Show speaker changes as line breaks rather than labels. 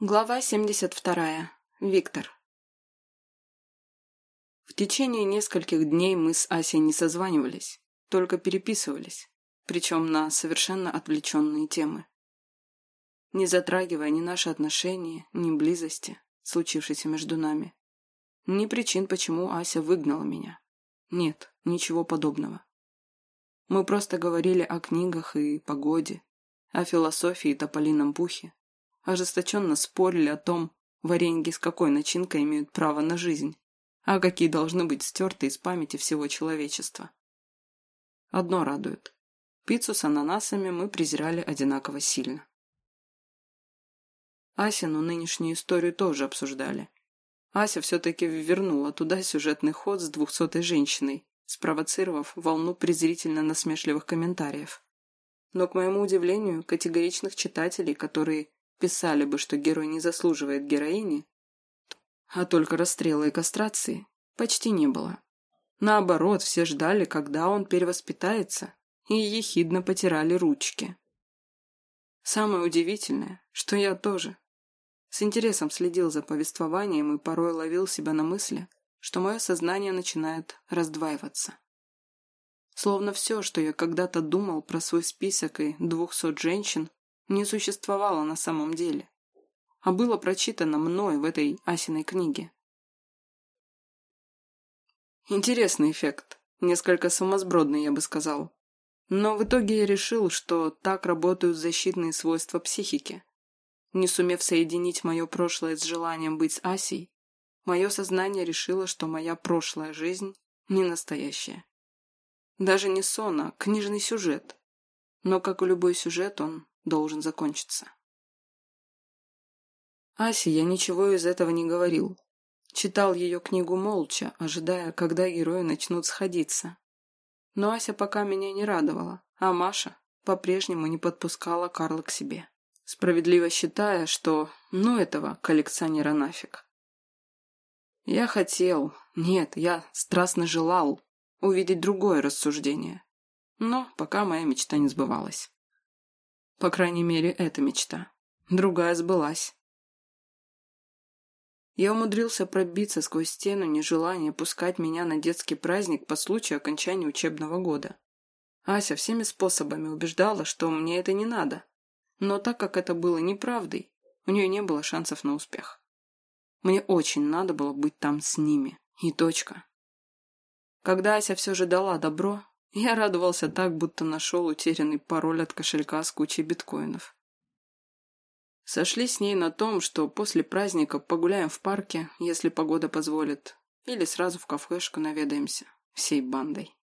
Глава 72. Виктор. В течение нескольких дней мы с Асей не созванивались, только переписывались, причем на совершенно отвлеченные темы. Не затрагивая ни наши отношения, ни близости, случившейся между нами, ни причин, почему Ася выгнала меня. Нет, ничего подобного. Мы просто говорили о книгах и погоде, о философии и тополином пухе, ожесточенно спорили о том, вареньки с какой начинкой имеют право на жизнь, а какие должны быть стерты из памяти всего человечества. Одно радует. Пиццу с ананасами мы презирали одинаково сильно. Асину нынешнюю историю тоже обсуждали. Ася все-таки вернула туда сюжетный ход с двухсотой женщиной, спровоцировав волну презрительно-насмешливых комментариев. Но, к моему удивлению, категоричных читателей, которые писали бы, что герой не заслуживает героини, а только расстрела и кастрации, почти не было. Наоборот, все ждали, когда он перевоспитается, и ехидно потирали ручки. Самое удивительное, что я тоже. С интересом следил за повествованием и порой ловил себя на мысли, что мое сознание начинает раздваиваться. Словно все, что я когда-то думал про свой список и двухсот женщин, не существовало на самом деле, а было прочитано мной в этой Асиной книге. Интересный эффект, несколько сумасбродный, я бы сказал. Но в итоге я решил, что так работают защитные свойства психики. Не сумев соединить мое прошлое с желанием быть с Асей, мое сознание решило, что моя прошлая жизнь не настоящая. Даже не сон, а книжный сюжет. Но, как и любой сюжет, он должен закончиться. Асе я ничего из этого не говорил. Читал ее книгу молча, ожидая, когда герои начнут сходиться. Но Ася пока меня не радовала, а Маша по-прежнему не подпускала Карла к себе, справедливо считая, что ну этого коллекционера нафиг. Я хотел, нет, я страстно желал увидеть другое рассуждение, но пока моя мечта не сбывалась. По крайней мере, эта мечта. Другая сбылась. Я умудрился пробиться сквозь стену нежелания пускать меня на детский праздник по случаю окончания учебного года. Ася всеми способами убеждала, что мне это не надо. Но так как это было неправдой, у нее не было шансов на успех. Мне очень надо было быть там с ними. И точка. Когда Ася все же дала добро, я радовался так, будто нашел утерянный пароль от кошелька с кучей биткоинов. Сошли с ней на том, что после праздника погуляем в парке, если погода позволит, или сразу в кафешку наведаемся, всей бандой.